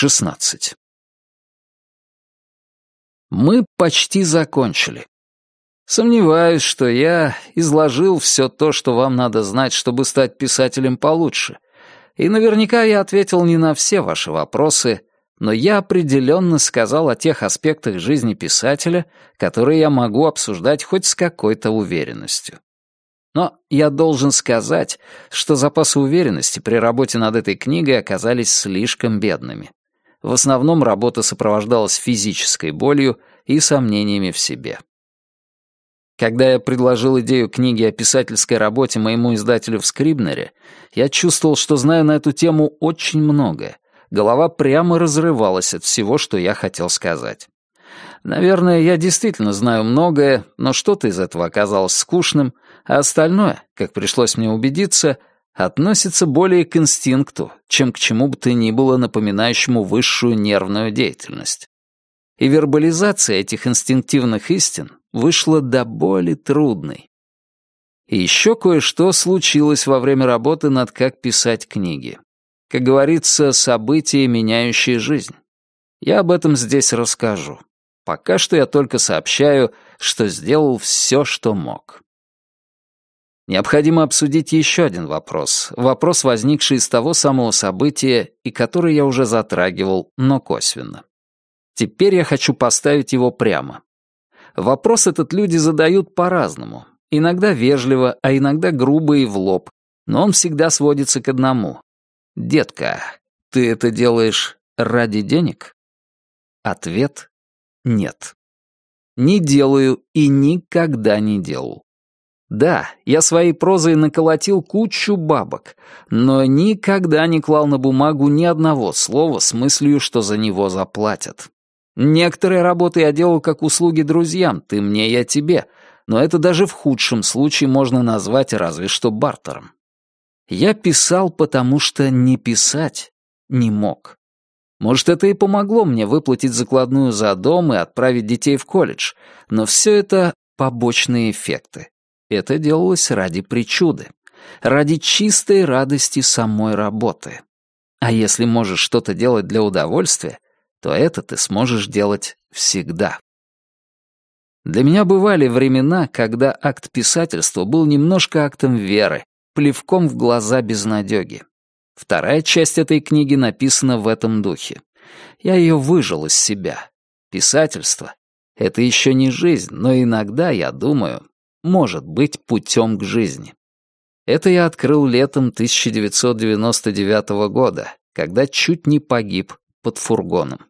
16. Мы почти закончили. Сомневаюсь, что я изложил все то, что вам надо знать, чтобы стать писателем получше. И наверняка я ответил не на все ваши вопросы, но я определенно сказал о тех аспектах жизни писателя, которые я могу обсуждать хоть с какой-то уверенностью. Но я должен сказать, что запасы уверенности при работе над этой книгой оказались слишком бедными. В основном работа сопровождалась физической болью и сомнениями в себе. Когда я предложил идею книги о писательской работе моему издателю в Скрибнере, я чувствовал, что знаю на эту тему очень многое. Голова прямо разрывалась от всего, что я хотел сказать. Наверное, я действительно знаю многое, но что-то из этого оказалось скучным, а остальное, как пришлось мне убедиться, относится более к инстинкту, чем к чему бы то ни было напоминающему высшую нервную деятельность. И вербализация этих инстинктивных истин вышла до боли трудной. И еще кое-что случилось во время работы над «Как писать книги». Как говорится, события, меняющие жизнь. Я об этом здесь расскажу. Пока что я только сообщаю, что сделал все, что мог. Необходимо обсудить еще один вопрос. Вопрос, возникший из того самого события и который я уже затрагивал, но косвенно. Теперь я хочу поставить его прямо. Вопрос этот люди задают по-разному. Иногда вежливо, а иногда грубо и в лоб. Но он всегда сводится к одному. «Детка, ты это делаешь ради денег?» Ответ нет. Не делаю и никогда не делал. Да, я своей прозой наколотил кучу бабок, но никогда не клал на бумагу ни одного слова с мыслью, что за него заплатят. Некоторые работы я делал как услуги друзьям, ты мне, я тебе, но это даже в худшем случае можно назвать разве что бартером. Я писал, потому что не писать не мог. Может, это и помогло мне выплатить закладную за дом и отправить детей в колледж, но все это побочные эффекты. Это делалось ради причуды, ради чистой радости самой работы. А если можешь что-то делать для удовольствия, то это ты сможешь делать всегда. Для меня бывали времена, когда акт писательства был немножко актом веры, плевком в глаза безнадёги. Вторая часть этой книги написана в этом духе. Я ее выжил из себя. Писательство — это еще не жизнь, но иногда, я думаю, может быть путем к жизни. Это я открыл летом 1999 года, когда чуть не погиб под фургоном.